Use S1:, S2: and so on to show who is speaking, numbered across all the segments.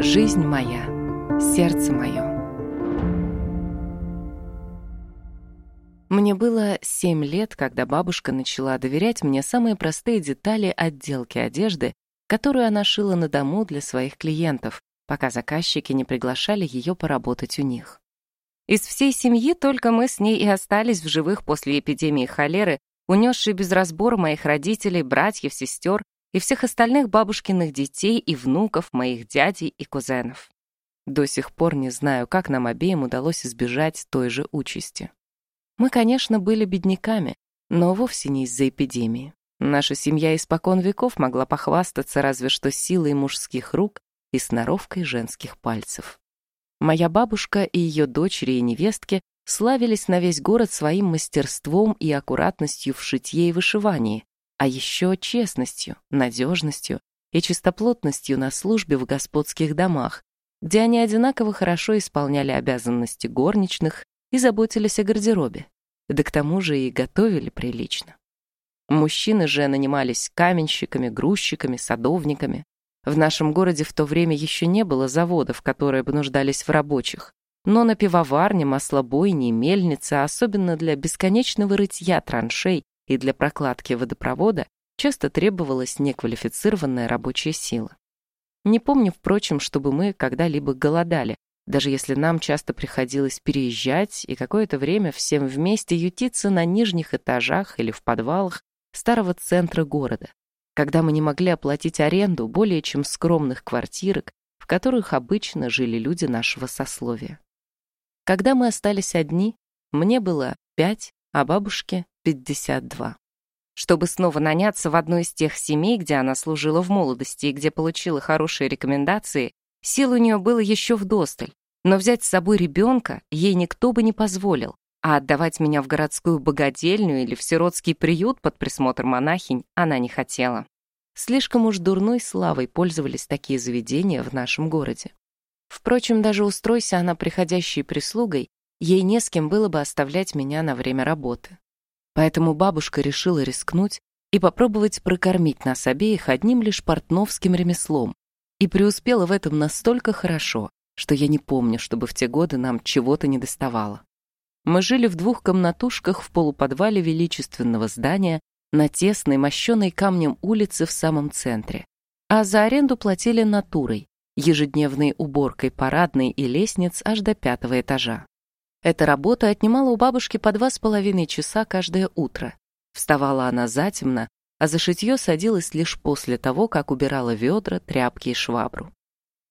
S1: Жизнь моя, сердце мое. Мне было семь лет, когда бабушка начала доверять мне самые простые детали отделки одежды, которую она шила на дому для своих клиентов, пока заказчики не приглашали ее поработать у них. Из всей семьи только мы с ней и остались в живых после эпидемии холеры, унесшей без разбора моих родителей, братьев, сестер и всех остальных бабушкиных детей и внуков, моих дядей и кузенов. До сих пор не знаю, как нам обеим удалось избежать той же участи. Мы, конечно, были бедняками, но вовсе не из-за эпидемии. Наша семья испокон веков могла похвастаться разве что силой мужских рук и сноровкой женских пальцев. Моя бабушка и ее дочери и невестки славились на весь город своим мастерством и аккуратностью в шитье и вышивании, а еще честностью, надежностью и чистоплотностью на службе в господских домах, где они одинаково хорошо исполняли обязанности горничных и заботились о гардеробе, да к тому же и готовили прилично. Мужчины же нанимались каменщиками, грузчиками, садовниками. В нашем городе в то время еще не было заводов, которые бы нуждались в рабочих, но на пивоварне, маслобойне и мельнице, особенно для бесконечного рытья траншей и для прокладки водопровода часто требовалась неквалифицированная рабочая сила. Не помню, впрочем, чтобы мы когда-либо голодали, даже если нам часто приходилось переезжать и какое-то время всем вместе ютиться на нижних этажах или в подвалах старого центра города, когда мы не могли оплатить аренду более чем скромных квартирок, в которых обычно жили люди нашего сословия. Когда мы остались одни, мне было пять, а бабушке 52. Чтобы снова наняться в одну из тех семей, где она служила в молодости и где получила хорошие рекомендации, сил у нее было еще вдосталь, но взять с собой ребенка ей никто бы не позволил, а отдавать меня в городскую богадельню или в сиротский приют под присмотр монахинь она не хотела. Слишком уж дурной славой пользовались такие заведения в нашем городе. Впрочем, даже устройся она приходящей прислугой, ей не с кем было бы оставлять меня на время работы. Поэтому бабушка решила рискнуть и попробовать прокормить нас обеих одним лишь портновским ремеслом, и преуспела в этом настолько хорошо, что я не помню, чтобы в те годы нам чего-то не доставало. Мы жили в двух комнатушках в полуподвале величественного здания на тесной, мощенной камнем улице в самом центре, а за аренду платили натурой, ежедневной уборкой парадной и лестниц аж до пятого этажа. Эта работа отнимала у бабушки по два с половиной часа каждое утро. Вставала она затемно, а за шитье садилась лишь после того, как убирала ведра, тряпки и швабру.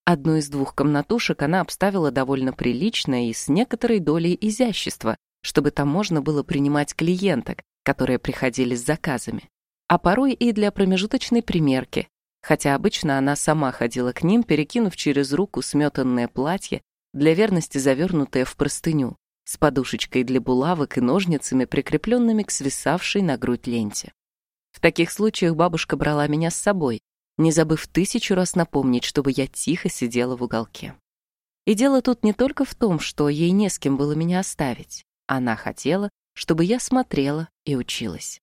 S1: Одну из двух комнатушек она обставила довольно прилично и с некоторой долей изящества, чтобы там можно было принимать клиенток, которые приходили с заказами. А порой и для промежуточной примерки, хотя обычно она сама ходила к ним, перекинув через руку сметанное платье для верности завернутая в простыню, с подушечкой для булавок и ножницами, прикрепленными к свисавшей на грудь ленте. В таких случаях бабушка брала меня с собой, не забыв тысячу раз напомнить, чтобы я тихо сидела в уголке. И дело тут не только в том, что ей не с кем было меня оставить. Она хотела, чтобы я смотрела и училась.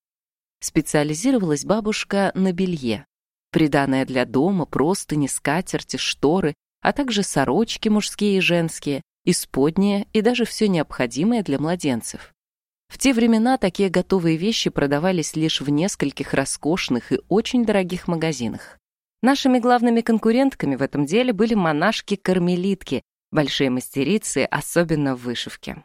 S1: Специализировалась бабушка на белье. Приданное для дома, простыни, скатерти, шторы, а также сорочки мужские и женские, исподние и даже все необходимое для младенцев. В те времена такие готовые вещи продавались лишь в нескольких роскошных и очень дорогих магазинах. Нашими главными конкурентками в этом деле были монашки-кармелитки, большие мастерицы, особенно в вышивке.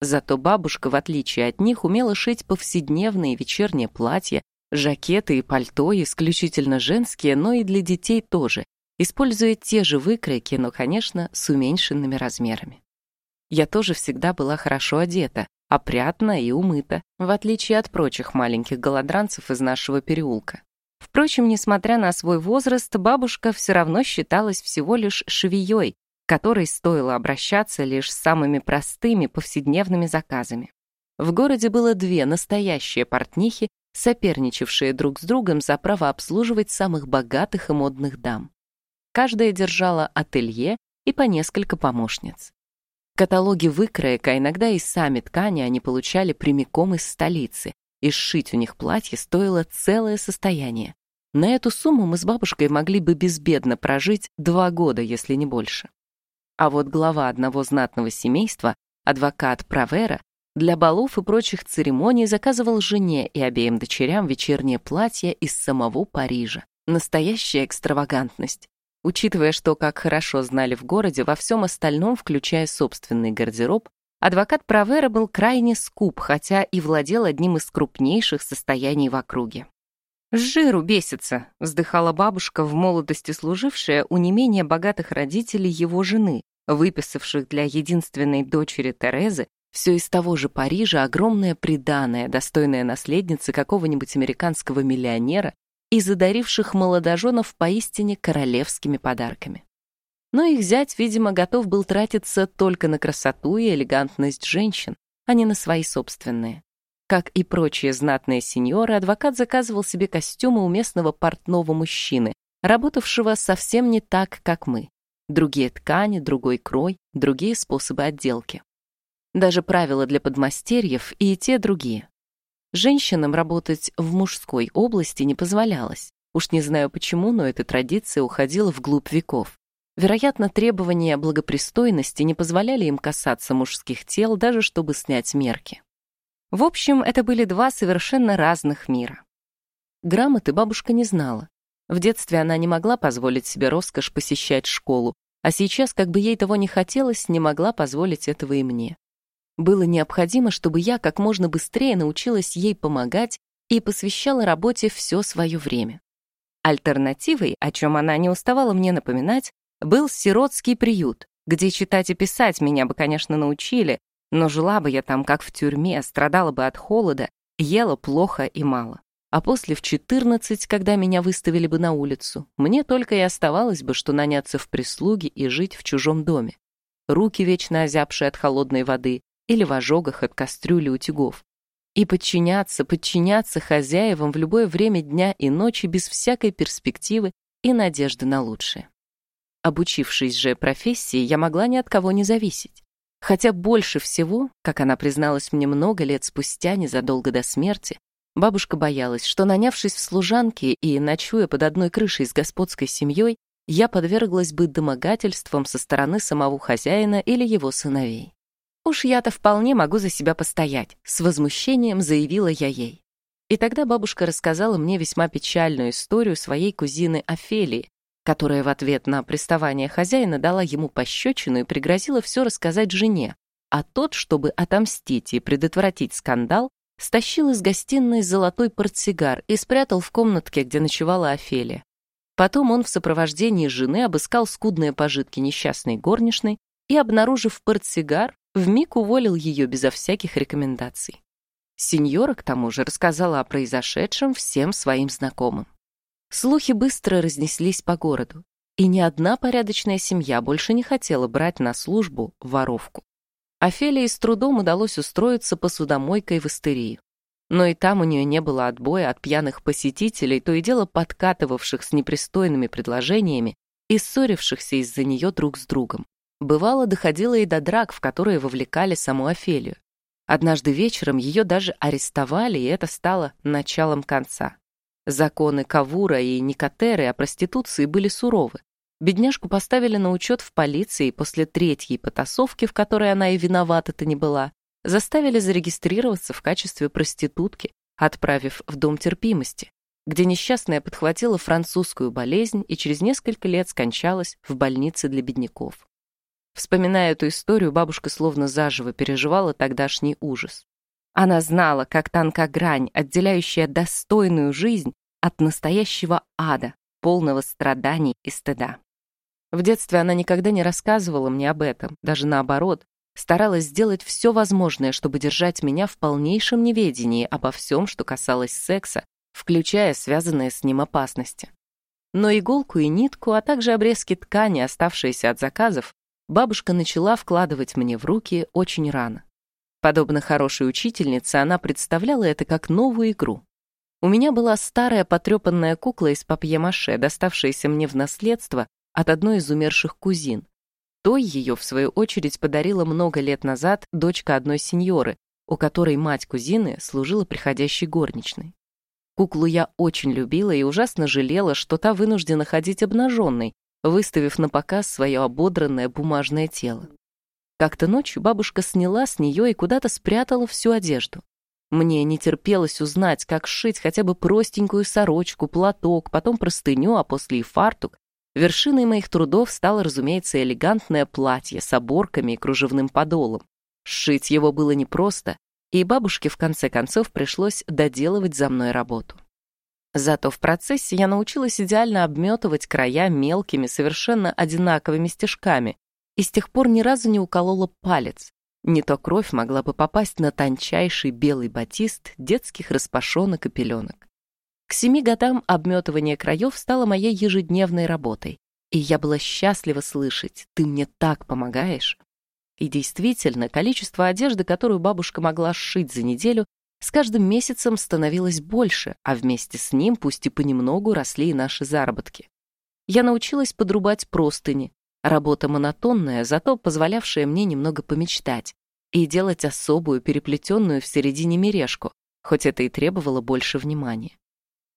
S1: Зато бабушка, в отличие от них, умела шить повседневные вечерние платья, жакеты и пальто, исключительно женские, но и для детей тоже, используя те же выкройки, но, конечно, с уменьшенными размерами. Я тоже всегда была хорошо одета, опрятна и умыта, в отличие от прочих маленьких голодранцев из нашего переулка. Впрочем, несмотря на свой возраст, бабушка все равно считалась всего лишь швеей, которой стоило обращаться лишь с самыми простыми повседневными заказами. В городе было две настоящие портнихи, соперничавшие друг с другом за право обслуживать самых богатых и модных дам. Каждая держала ателье и по несколько помощниц. Каталоги выкроек, а иногда и сами ткани они получали прямиком из столицы, и сшить у них платье стоило целое состояние. На эту сумму мы с бабушкой могли бы безбедно прожить два года, если не больше. А вот глава одного знатного семейства, адвокат Правера, для балов и прочих церемоний заказывал жене и обеим дочерям вечернее платье из самого Парижа. Настоящая экстравагантность. Учитывая, что, как хорошо знали в городе, во всем остальном, включая собственный гардероб, адвокат Правера был крайне скуп, хотя и владел одним из крупнейших состояний в округе. «С жиру бесится», — вздыхала бабушка, в молодости служившая у не менее богатых родителей его жены, выписавших для единственной дочери Терезы все из того же Парижа огромное приданое, достойное наследницы какого-нибудь американского миллионера и задаривших молодоженов поистине королевскими подарками. Но их зять, видимо, готов был тратиться только на красоту и элегантность женщин, а не на свои собственные. Как и прочие знатные сеньоры, адвокат заказывал себе костюмы у местного портного мужчины, работавшего совсем не так, как мы. Другие ткани, другой крой, другие способы отделки. Даже правила для подмастерьев и те другие. Женщинам работать в мужской области не позволялось. Уж не знаю почему, но эта традиция уходила вглубь веков. Вероятно, требования благопристойности не позволяли им касаться мужских тел, даже чтобы снять мерки. В общем, это были два совершенно разных мира. Грамоты бабушка не знала. В детстве она не могла позволить себе роскошь посещать школу, а сейчас, как бы ей того не хотелось, не могла позволить этого и мне. Было необходимо, чтобы я как можно быстрее научилась ей помогать и посвящала работе все свое время. Альтернативой, о чем она не уставала мне напоминать, был сиротский приют, где читать и писать меня бы, конечно, научили, но жила бы я там как в тюрьме, страдала бы от холода, ела плохо и мало. А после в 14, когда меня выставили бы на улицу, мне только и оставалось бы, что наняться в прислуги и жить в чужом доме. Руки вечно озябшие от холодной воды или в ожогах от кастрюли утюгов. И подчиняться, подчиняться хозяевам в любое время дня и ночи без всякой перспективы и надежды на лучшее. Обучившись же профессии, я могла ни от кого не зависеть. Хотя больше всего, как она призналась мне много лет спустя, незадолго до смерти, бабушка боялась, что, нанявшись в служанки и ночуя под одной крышей с господской семьей, я подверглась бы домогательствам со стороны самого хозяина или его сыновей. «Уж я-то вполне могу за себя постоять», — с возмущением заявила я ей. И тогда бабушка рассказала мне весьма печальную историю своей кузины Офелии, которая в ответ на приставание хозяина дала ему пощечину и пригрозила все рассказать жене, а тот, чтобы отомстить и предотвратить скандал, стащил из гостиной золотой портсигар и спрятал в комнатке, где ночевала Офелия. Потом он в сопровождении жены обыскал скудные пожитки несчастной горничной и, обнаружив портсигар, вмиг уволил ее безо всяких рекомендаций. Сеньора, к тому же, рассказала о произошедшем всем своим знакомым. Слухи быстро разнеслись по городу, и ни одна порядочная семья больше не хотела брать на службу воровку. Офелии с трудом удалось устроиться посудомойкой в истерию. Но и там у нее не было отбоя от пьяных посетителей, то и дело подкатывавших с непристойными предложениями и ссорившихся из-за нее друг с другом. Бывало, доходило и до драк, в которые вовлекали саму Офелию. Однажды вечером ее даже арестовали, и это стало началом конца. Законы Кавура и Никотеры о проституции были суровы. Бедняжку поставили на учет в полиции после третьей потасовки, в которой она и виновата-то не была, заставили зарегистрироваться в качестве проститутки, отправив в дом терпимости, где несчастная подхватила французскую болезнь и через несколько лет скончалась в больнице для бедняков. Вспоминая эту историю, бабушка словно заживо переживала тогдашний ужас. Она знала, как тонка грань, отделяющая достойную жизнь от настоящего ада, полного страданий и стыда. В детстве она никогда не рассказывала мне об этом, даже наоборот, старалась сделать все возможное, чтобы держать меня в полнейшем неведении обо всем, что касалось секса, включая связанные с ним опасности. Но иголку и нитку, а также обрезки ткани, оставшиеся от заказов, бабушка начала вкладывать мне в руки очень рано. Подобно хорошей учительнице, она представляла это как новую игру. У меня была старая потрепанная кукла из папье-маше, доставшаяся мне в наследство от одной из умерших кузин. Той ее, в свою очередь, подарила много лет назад дочка одной сеньоры, у которой мать кузины служила приходящей горничной. Куклу я очень любила и ужасно жалела, что та вынуждена ходить обнаженной, выставив на показ свое ободранное бумажное тело. Как-то ночью бабушка сняла с нее и куда-то спрятала всю одежду. Мне не терпелось узнать, как сшить хотя бы простенькую сорочку, платок, потом простыню, а после и фартук. Вершиной моих трудов стало, разумеется, элегантное платье с оборками и кружевным подолом. Сшить его было непросто, и бабушке в конце концов пришлось доделывать за мной работу. Зато в процессе я научилась идеально обметывать края мелкими, совершенно одинаковыми стежками, и с тех пор ни разу не уколола палец. Не то кровь могла бы попасть на тончайший белый батист детских распашонок и пеленок. К семи годам обметывание краев стало моей ежедневной работой, и я была счастлива слышать «ты мне так помогаешь». И действительно, количество одежды, которую бабушка могла сшить за неделю, с каждым месяцем становилось больше, а вместе с ним, пусть и понемногу, росли и наши заработки. Я научилась подрубать простыни, работа монотонная, зато позволявшая мне немного помечтать и делать особую переплетенную в середине мережку, хоть это и требовало больше внимания.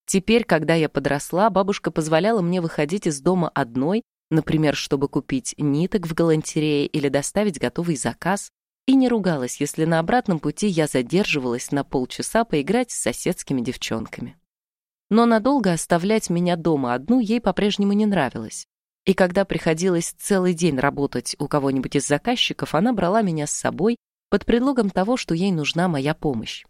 S1: Теперь, когда я подросла, бабушка позволяла мне выходить из дома одной, например, чтобы купить ниток в галантерее или доставить готовый заказ, и не ругалась, если на обратном пути я задерживалась на полчаса поиграть с соседскими девчонками. Но надолго оставлять меня дома одну ей по-прежнему не нравилось. И когда приходилось целый день работать у кого-нибудь из заказчиков, она брала меня с собой под предлогом того, что ей нужна моя помощь.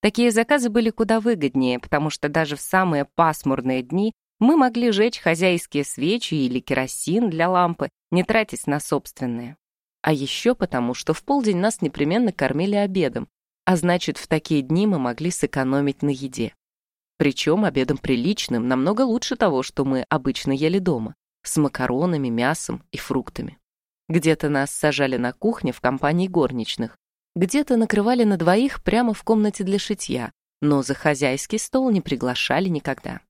S1: Такие заказы были куда выгоднее, потому что даже в самые пасмурные дни мы могли жечь хозяйские свечи или керосин для лампы, не тратясь на собственные. А еще потому, что в полдень нас непременно кормили обедом, а значит, в такие дни мы могли сэкономить на еде. Причем обедом приличным, намного лучше того, что мы обычно ели дома, с макаронами, мясом и фруктами. Где-то нас сажали на кухне в компании горничных, где-то накрывали на двоих прямо в комнате для шитья, но за хозяйский стол не приглашали никогда.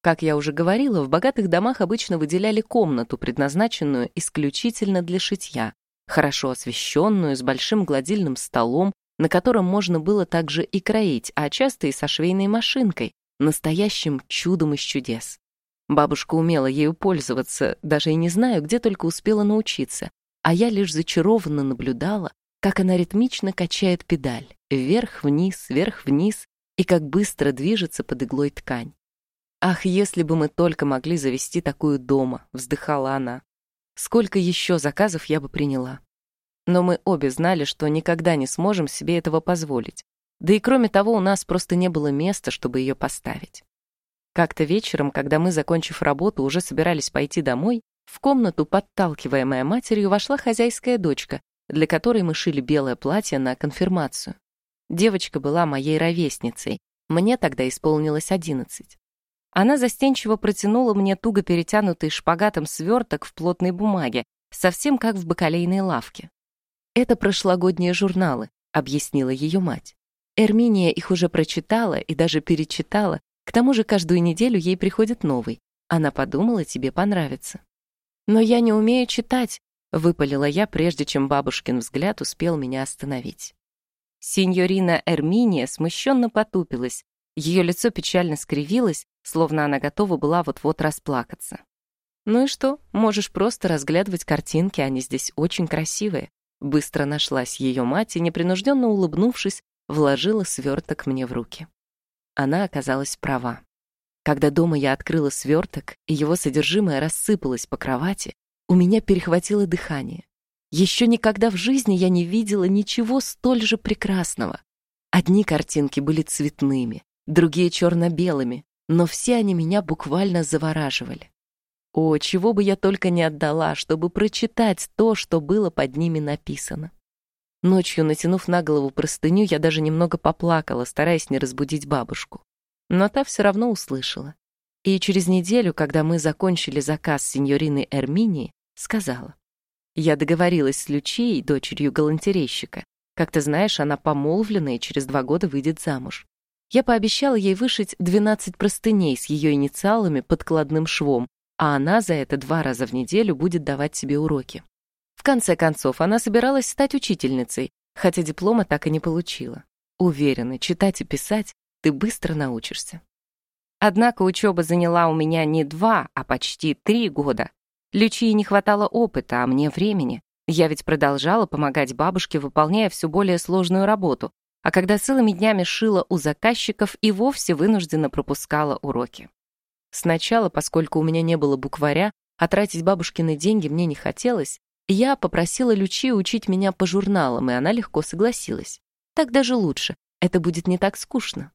S1: Как я уже говорила, в богатых домах обычно выделяли комнату, предназначенную исключительно для шитья, хорошо освещенную, с большим гладильным столом, на котором можно было также и кроить, а часто и со швейной машинкой, настоящим чудом из чудес. Бабушка умела ею пользоваться, даже и не знаю, где только успела научиться, а я лишь зачарованно наблюдала, как она ритмично качает педаль, вверх-вниз, вверх-вниз, и как быстро движется под иглой ткань. «Ах, если бы мы только могли завести такую дома!» — вздыхала она. Сколько еще заказов я бы приняла. Но мы обе знали, что никогда не сможем себе этого позволить. Да и кроме того, у нас просто не было места, чтобы ее поставить. Как-то вечером, когда мы, закончив работу, уже собирались пойти домой, в комнату, подталкиваемая матерью, вошла хозяйская дочка, для которой мы шили белое платье на конфирмацию. Девочка была моей ровесницей, мне тогда исполнилось одиннадцать. Она застенчиво протянула мне туго перетянутый шпагатом сверток в плотной бумаге, совсем как в бакалейной лавке. «Это прошлогодние журналы», — объяснила ее мать. Эрминия их уже прочитала и даже перечитала, к тому же каждую неделю ей приходит новый. Она подумала, тебе понравится. «Но я не умею читать», — выпалила я, прежде чем бабушкин взгляд успел меня остановить. Синьорина Эрминия смущенно потупилась, ее лицо печально скривилось, словно она готова была вот-вот расплакаться. «Ну и что, можешь просто разглядывать картинки, они здесь очень красивые». Быстро нашлась ее мать и, непринужденно улыбнувшись, вложила сверток мне в руки. Она оказалась права. Когда дома я открыла сверток, и его содержимое рассыпалось по кровати, у меня перехватило дыхание. Еще никогда в жизни я не видела ничего столь же прекрасного. Одни картинки были цветными, другие черно-белыми, но все они меня буквально завораживали. О, чего бы я только не отдала, чтобы прочитать то, что было под ними написано. Ночью, натянув на голову простыню, я даже немного поплакала, стараясь не разбудить бабушку. Но та все равно услышала. И через неделю, когда мы закончили заказ сеньорины Эрминии, сказала. Я договорилась с Лючией, дочерью галантерейщика. Как ты знаешь, она помолвлена и через два года выйдет замуж. Я пообещала ей вышить 12 простыней с ее инициалами подкладным швом, а она за это два раза в неделю будет давать себе уроки. В конце концов, она собиралась стать учительницей, хотя диплома так и не получила. Уверена, читать и писать ты быстро научишься. Однако учеба заняла у меня не два, а почти три года. Лючии не хватало опыта, а мне времени. Я ведь продолжала помогать бабушке, выполняя все более сложную работу, а когда целыми днями шила у заказчиков и вовсе вынужденно пропускала уроки. Сначала, поскольку у меня не было букваря, а тратить бабушкины деньги мне не хотелось, я попросила Лючи учить меня по журналам, и она легко согласилась. Так даже лучше, это будет не так скучно.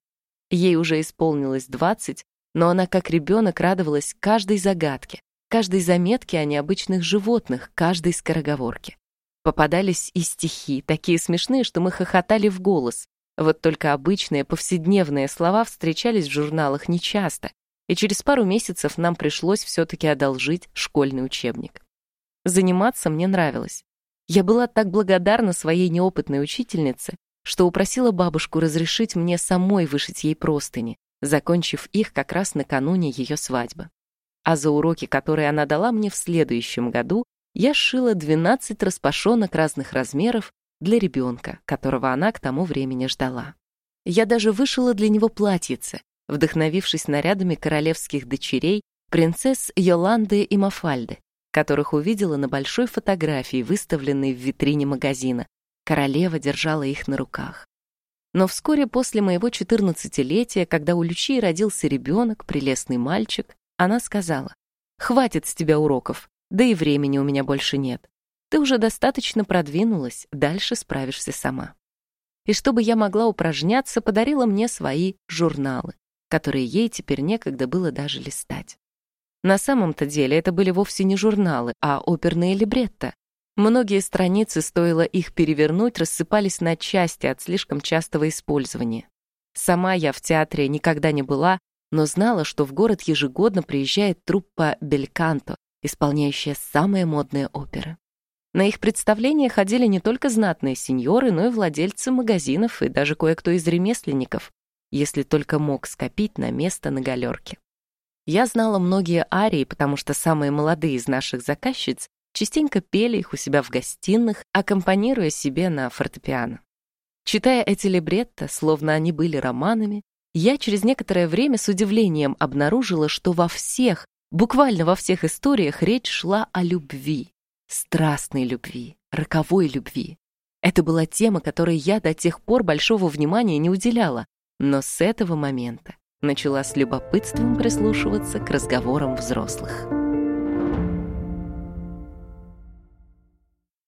S1: Ей уже исполнилось 20, но она как ребенок радовалась каждой загадке, каждой заметке о необычных животных, каждой скороговорке. Попадались и стихи, такие смешные, что мы хохотали в голос. Вот только обычные повседневные слова встречались в журналах нечасто, и через пару месяцев нам пришлось все-таки одолжить школьный учебник. Заниматься мне нравилось. Я была так благодарна своей неопытной учительнице, что упросила бабушку разрешить мне самой вышить ей простыни, закончив их как раз накануне ее свадьбы. А за уроки, которые она дала мне в следующем году, я сшила 12 распашонок разных размеров для ребенка, которого она к тому времени ждала. Я даже вышила для него платьице, вдохновившись нарядами королевских дочерей, принцесс Йоланды и Мафальды, которых увидела на большой фотографии, выставленной в витрине магазина. Королева держала их на руках. Но вскоре после моего четырнадцатилетия, когда у Лючии родился ребенок, прелестный мальчик, она сказала, «Хватит с тебя уроков, да и времени у меня больше нет. Ты уже достаточно продвинулась, дальше справишься сама. И чтобы я могла упражняться, подарила мне свои журналы, которые ей теперь некогда было даже листать. На самом-то деле это были вовсе не журналы, а оперные либретто. Многие страницы, стоило их перевернуть, рассыпались на части от слишком частого использования. Сама я в театре никогда не была, но знала, что в город ежегодно приезжает труппа «Бельканто», исполняющая самые модные оперы. На их представления ходили не только знатные сеньоры, но и владельцы магазинов и даже кое-кто из ремесленников, если только мог скопить на место на галерке. Я знала многие арии, потому что самые молодые из наших заказчиц частенько пели их у себя в гостиных, аккомпанируя себе на фортепиано. Читая эти либретто, словно они были романами, я через некоторое время с удивлением обнаружила, что во всех Буквально во всех историях речь шла о любви, страстной любви, роковой любви. Это была тема, которой я до тех пор большого внимания не уделяла, но с этого момента начала с любопытством прислушиваться к разговорам взрослых.